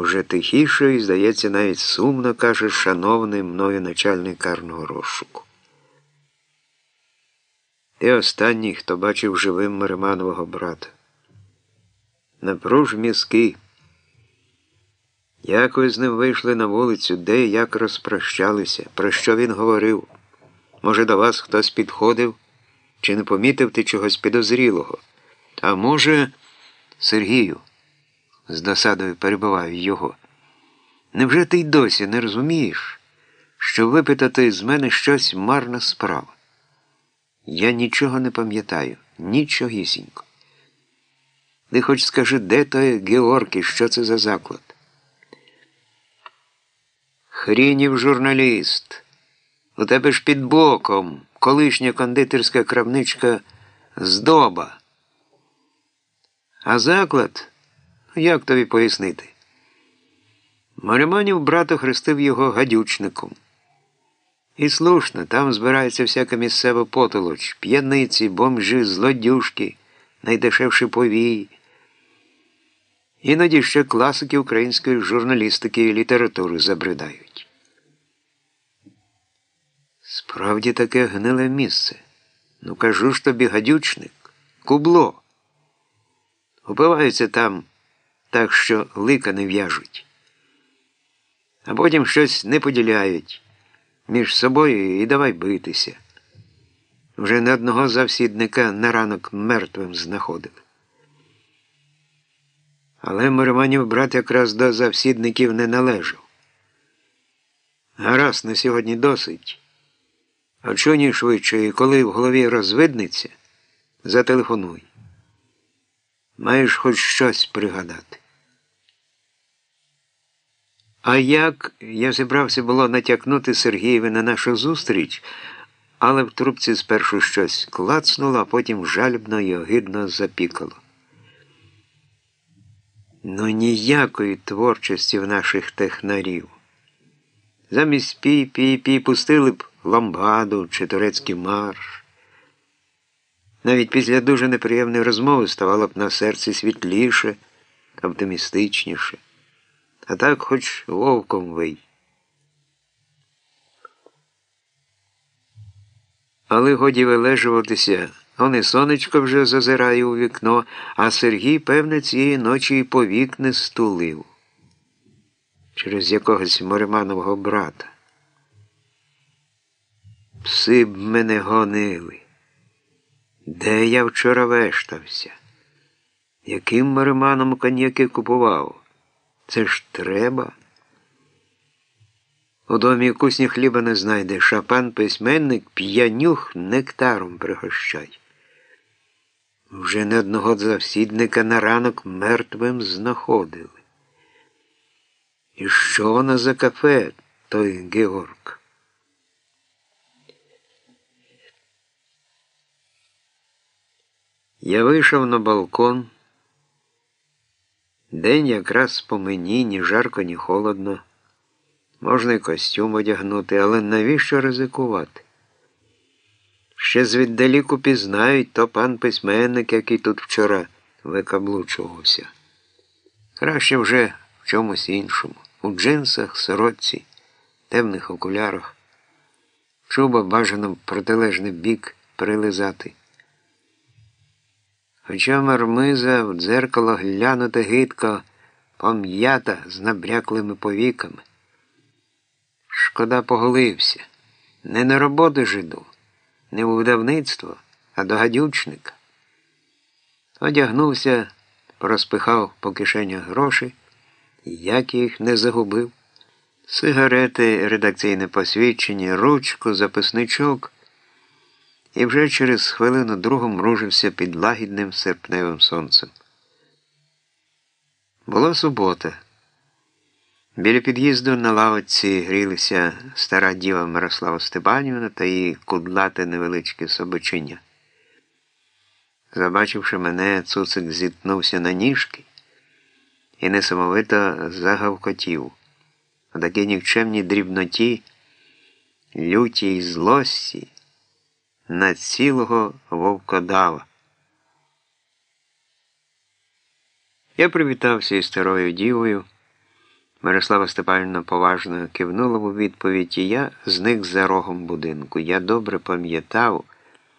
Уже тихіше і, здається, навіть сумно каже шановний мною начальник карного розшуку. Ти останній, хто бачив живим Мариманового брата. Напруж мізки. Як ви з ним вийшли на вулицю, де і як розпрощалися, про що він говорив? Може, до вас хтось підходив, чи не помітив ти чогось підозрілого? А може, Сергію, з досадою перебиваю його. Невже ти й досі не розумієш, що випитати з мене щось марна справа? Я нічого не пам'ятаю, нічогісінько. Ти хоч скажи, де той Георгій, що це за заклад? Хрінів журналіст. У тебе ж під боком колишня кондитерська крамничка здоба. А заклад, як тобі пояснити? Мариманів брат охрестив його гадючником. І слушно, там збирається всяка місцева потолоч, п'яниці, бомжі, злодюшки, найдешевші повії. Іноді ще класики української журналістики і літератури забридають. Справді таке гниле місце. Ну кажу ж тобі гадючник, кубло. Убиваються там так, що лика не в'яжуть, а потім щось не поділяють між собою і давай битися. Вже не одного завсідника на ранок мертвим знаходили. Але Мироманів брат якраз до завсідників не належав. Гаразд на сьогодні досить. А чого швидше, і коли в голові розвиднеться, зателефонуй. Маєш хоч щось пригадати. А як я зібрався було натякнути Сергієві на нашу зустріч, але в трубці спершу щось клацнуло, а потім жальбно і огидно запікало. Ну ніякої творчості в наших технарів. Замість пі-пі-пі пустили б ламбаду чи турецький марш. Навіть після дуже неприємної розмови ставало б на серці світліше, оптимістичніше. А так хоч вовком вий. Але годі вилежуватися. Он і сонечко вже зазирає у вікно, а Сергій, певне, цієї ночі і повік не стулив через якогось Мориманового брата. Пси б мене гонили. Де я вчора вештався? Яким Мориманом коньяки купував? Це ж треба. У домі кусні хліба не знайдеш, а пан письменник п'янюх нектаром пригощай. Вже не одного завсідника на ранок мертвим знаходили. І що вона за кафе, той Георг? Я вийшов на балкон. День якраз по мені, ні жарко, ні холодно. Можна й костюм одягнути, але навіщо ризикувати? Ще звіддаліку пізнають то пан письменник, який тут вчора викаблучувався. Краще вже в чомусь іншому, у джинсах, сорочці, темних окулярах, чуба бажано в протилежний бік прилизати. Хоча мармиза в дзеркало глянути гидко, пом'ята з набряклими повіками. Шкода поголився, не на роботу жиду не у видавництво, а до гадючника. Одягнувся, порозпихав по кишенях гроші, як їх не загубив. Сигарети, редакційне посвідчення, ручку, записничок, і вже через хвилину другу мружився під лагідним серпневим сонцем. Була субота. Біля під'їзду на лавочці грілися стара діва Мирослава Степанівна та її кудлате невеличке собачиня. Забачивши мене, цуцик зіткнувся на ніжки і несамовито загавкотів. У такій нікчемній дрібноті, лютій злості на цілого вовкодава. Я привітався із старою дівою. Мирослава Степанівна поважно кивнула у відповідь, і я зник за рогом будинку. Я добре пам'ятав.